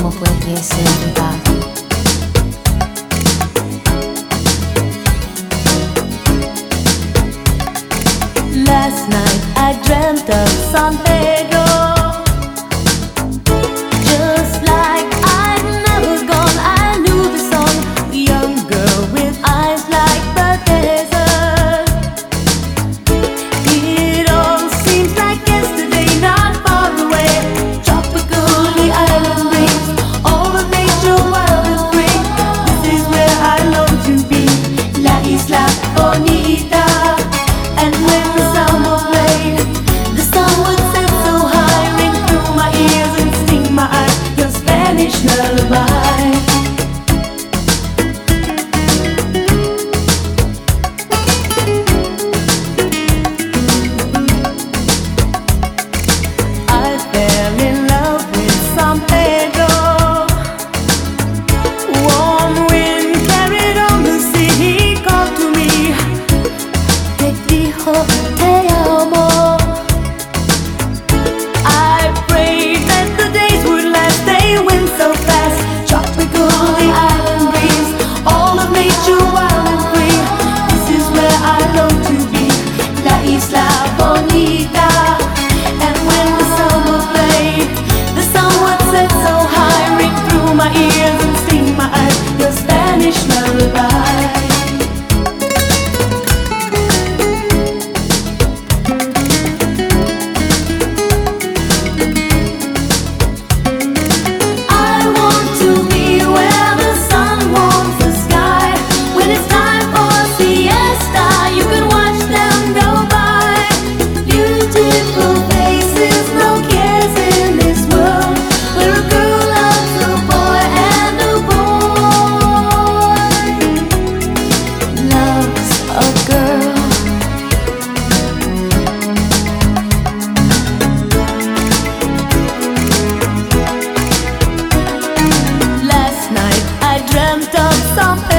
como pudiese. Last night I dreamt of San Pedro. como dreamt of some